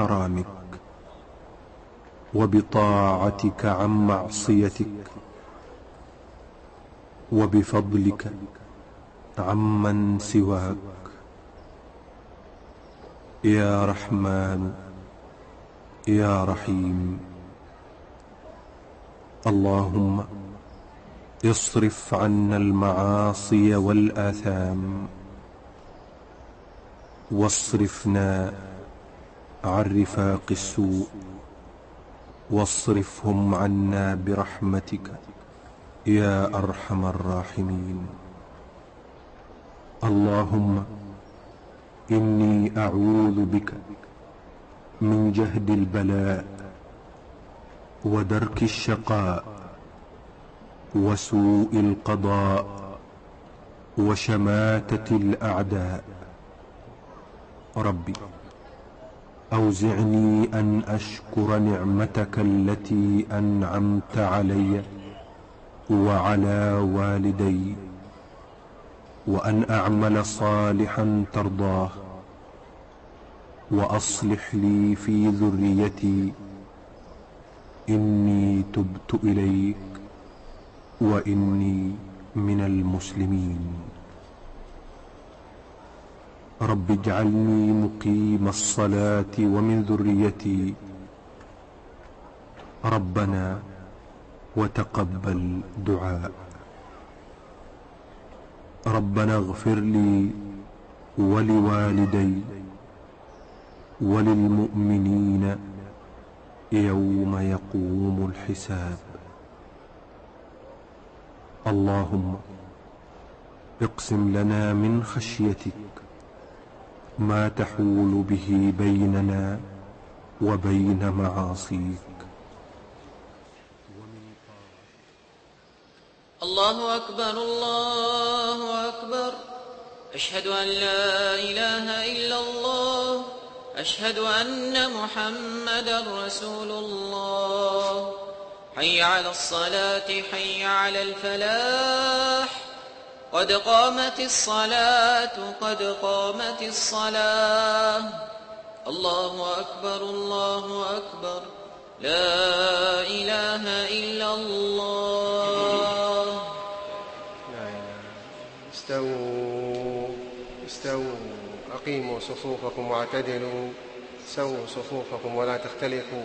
حرامك وبطاعتك عن معصيتك وبفضلك عمن سواك. يا رحمن يا رحيم اللهم اصرف عنا المعاصي والآثام واصرفنا عن رفاق السوء واصرفهم عنا برحمتك يا أرحم الراحمين. اللهم إني أعوذ بك من جهد البلاء ودرك الشقاء وسوء القضاء وشماتة الأعداء. ربي أوزعني أن أشكر نعمتك التي أنعمت علي وعلى والدي وأن أعمل صالحا ترضاه وأصلح لي في ذريتي. إني تبت إليك وإني من المسلمين. رب اجعلني مقيم الصلاة ومن ذريتي. ربنا وتقبل دعاء. ربنا اغفر لي ولوالدي وللمؤمنين يوم يقوم الحساب. اللهم اقسم لنا من خشيتك ما تحول به بيننا وبين معاصيك. الله أكبر الله أكبر. أشهد أن لا إله إلا الله. أشهد أن محمدا رسول الله. حي على الصلاة حي على الفلاح. قد قامت الصلاة قد قامت الصلاة. الله أكبر الله أكبر. لا إله إلا الله. لا استووا استووا أقيموا صفوفكم واعتدلوا. سووا صفوفكم ولا تختلفوا.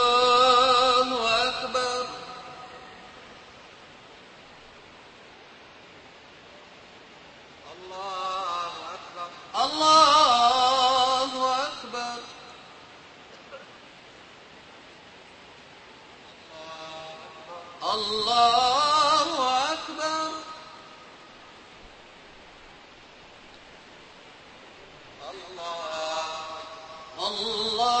الله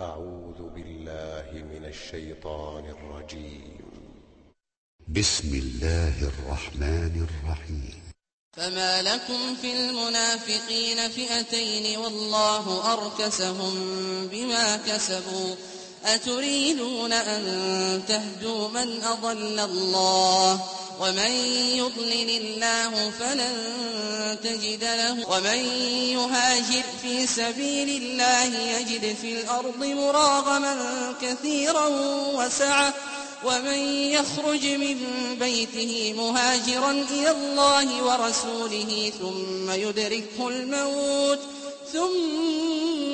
أعوذ بالله من الشيطان الرجيم. بسم الله الرحمن الرحيم. فما لكم في المنافقين فئتين والله أركسهم بما كسبوا أتريدون أن تهدوا من أضل الله ومن يضلل الله فلن تجد له ومن يهاجر في سبيل الله يجد في الأرض مراغما كثيرا وسعة ومن يخرج من بيته مهاجرا إلى الله ورسوله ثم يدركه الموت ثم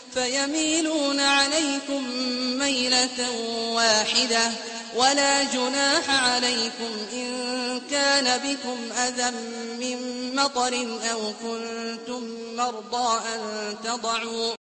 فيميلون عليكم ميلة واحدة ولا جناح عليكم إن كان بكم أذى من مطر أو كنتم مرضى أن تضعوا